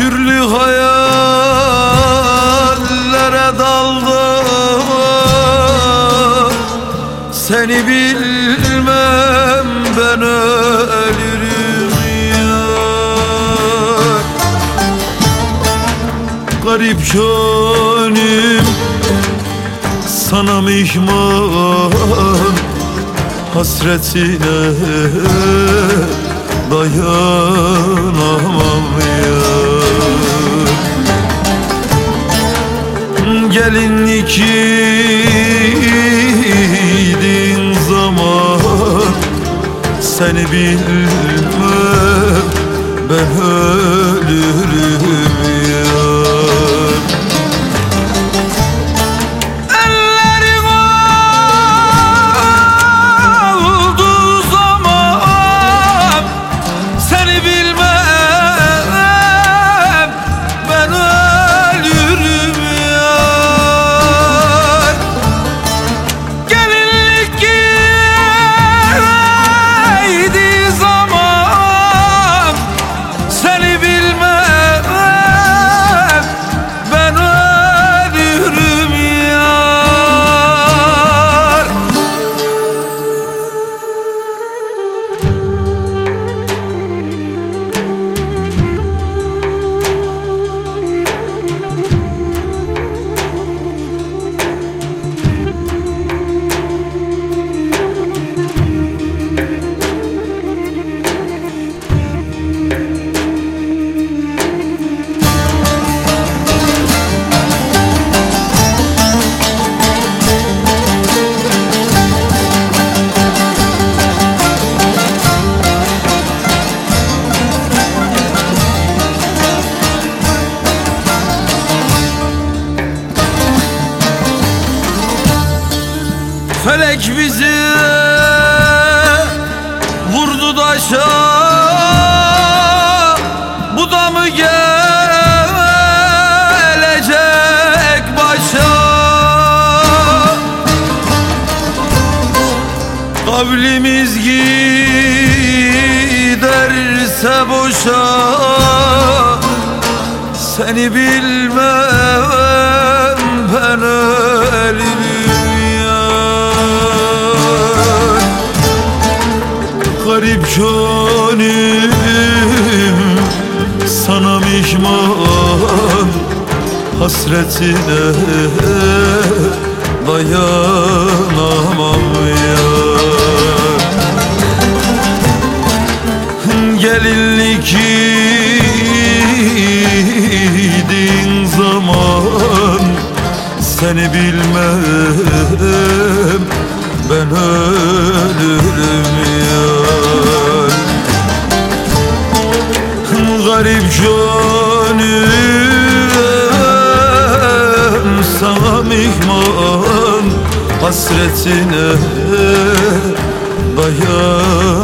türlü hayallere daldım. Seni bilmem ben ölürüm ya. Garip şönim sana mihman. Hasretine dayanamam ya. Gelinlik giydin zaman. Seni bilmem ben ölürüm yar Felek bizi vurdu daşa Bu da mı gelecek başa? Kavlimiz giderse boşa. Seni bilmem Canım. Sana mihman Hasretine dayanamam yar Gelinlik giydin zaman Seni bilmem ben ölürüm yar. Garip canım sana mihman Hasretine dayanamam